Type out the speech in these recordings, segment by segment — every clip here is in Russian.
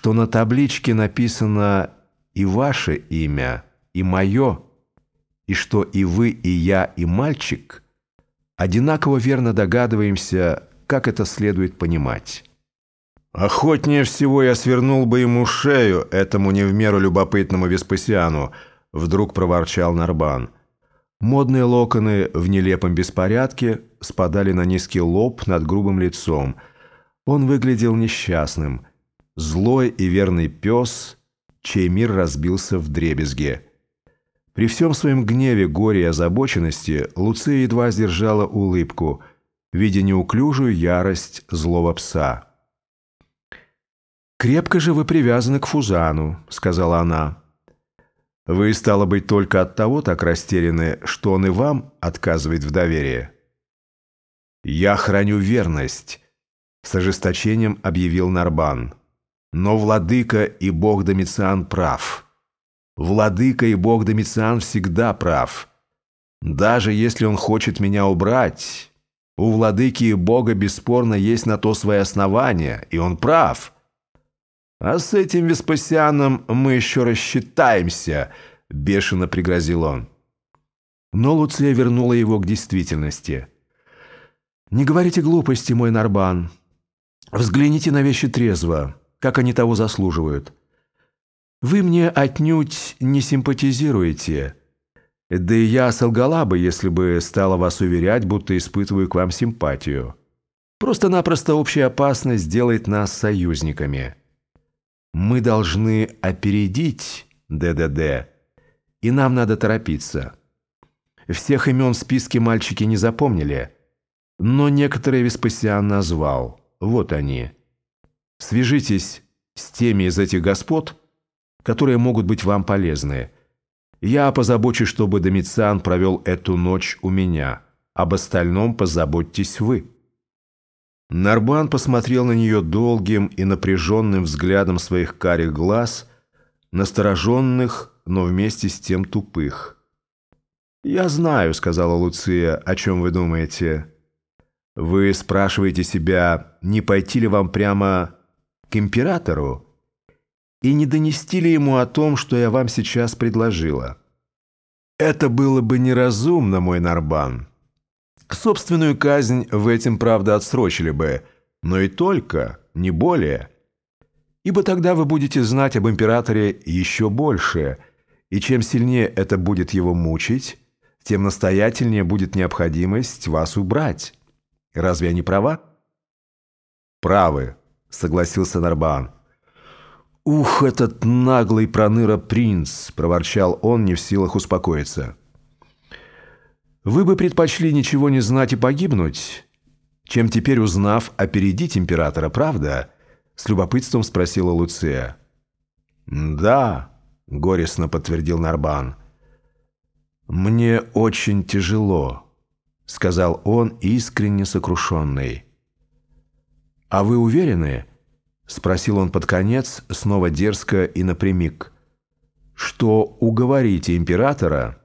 что на табличке написано и ваше имя, и мое, и что и вы, и я, и мальчик одинаково верно догадываемся, как это следует понимать. Охотнее всего я свернул бы ему шею, этому не в меру любопытному Веспасиану, вдруг проворчал Нарбан. Модные локоны в нелепом беспорядке спадали на низкий лоб над грубым лицом. Он выглядел несчастным. Злой и верный пес, чей мир разбился в дребезге. При всем своем гневе, горе и озабоченности Луция едва сдержала улыбку, видя неуклюжую ярость злого пса. «Крепко же вы привязаны к Фузану», — сказала она. «Вы, стало быть, только от того так растеряны, что он и вам отказывает в доверии». «Я храню верность», — с ожесточением объявил Нарбан. «Но владыка и бог Домициан прав. Владыка и бог Домициан всегда прав. Даже если он хочет меня убрать, у владыки и бога бесспорно есть на то свои основания, и он прав». «А с этим Веспасианом мы еще рассчитаемся», — бешено пригрозил он. Но Луция вернула его к действительности. «Не говорите глупости, мой Нарбан. Взгляните на вещи трезво, как они того заслуживают. Вы мне отнюдь не симпатизируете. Да и я солгала бы, если бы стала вас уверять, будто испытываю к вам симпатию. Просто-напросто общая опасность делает нас союзниками». Мы должны опередить ДДД, и нам надо торопиться. Всех имен в списке мальчики не запомнили, но некоторые Веспасиан назвал. Вот они. Свяжитесь с теми из этих господ, которые могут быть вам полезны. Я позабочусь, чтобы Домициан провел эту ночь у меня. Об остальном позаботьтесь вы». Нарбан посмотрел на нее долгим и напряженным взглядом своих карих глаз, настороженных, но вместе с тем тупых. «Я знаю», — сказала Луция, — «о чем вы думаете. Вы спрашиваете себя, не пойти ли вам прямо к императору и не донести ли ему о том, что я вам сейчас предложила. Это было бы неразумно, мой Нарбан». Собственную казнь в этом, правда, отсрочили бы, но и только, не более. Ибо тогда вы будете знать об императоре еще больше, и чем сильнее это будет его мучить, тем настоятельнее будет необходимость вас убрать. Разве я не права? «Правы», — согласился Нарбан. «Ух, этот наглый проныра принц!» — проворчал он, не в силах успокоиться. Вы бы предпочли ничего не знать и погибнуть, чем теперь, узнав, опередить императора, правда?» С любопытством спросила Луция. «Да», — горестно подтвердил Нарбан. «Мне очень тяжело», — сказал он, искренне сокрушенный. «А вы уверены?» — спросил он под конец, снова дерзко и напрямик. «Что уговорите императора?»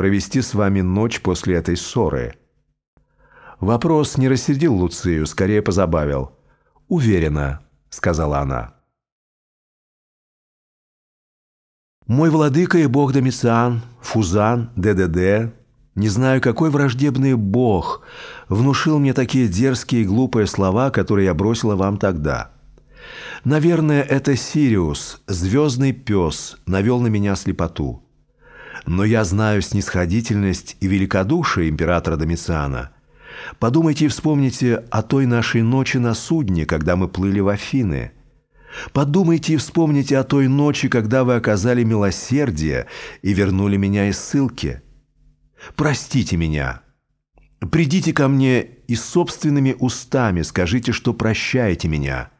провести с вами ночь после этой ссоры». Вопрос не рассердил Луцию, скорее позабавил. «Уверена», — сказала она. «Мой владыка и бог Домициан, Фузан, ДДД, не знаю, какой враждебный бог внушил мне такие дерзкие и глупые слова, которые я бросила вам тогда. Наверное, это Сириус, звездный пес, навел на меня слепоту но я знаю снисходительность и великодушие императора Домициана. Подумайте и вспомните о той нашей ночи на судне, когда мы плыли в Афины. Подумайте и вспомните о той ночи, когда вы оказали милосердие и вернули меня из ссылки. Простите меня. Придите ко мне и собственными устами скажите, что прощаете меня.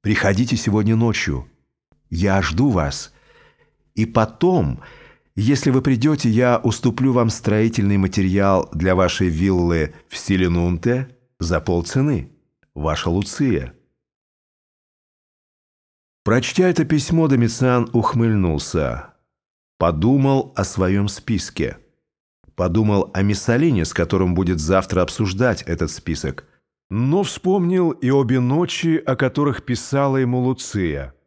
Приходите сегодня ночью. Я жду вас. И потом... Если вы придете, я уступлю вам строительный материал для вашей виллы в Силинунте за полцены. Ваша Луция». Прочтя это письмо, Домициан ухмыльнулся. Подумал о своем списке. Подумал о Миссалине, с которым будет завтра обсуждать этот список. Но вспомнил и обе ночи, о которых писала ему Луция –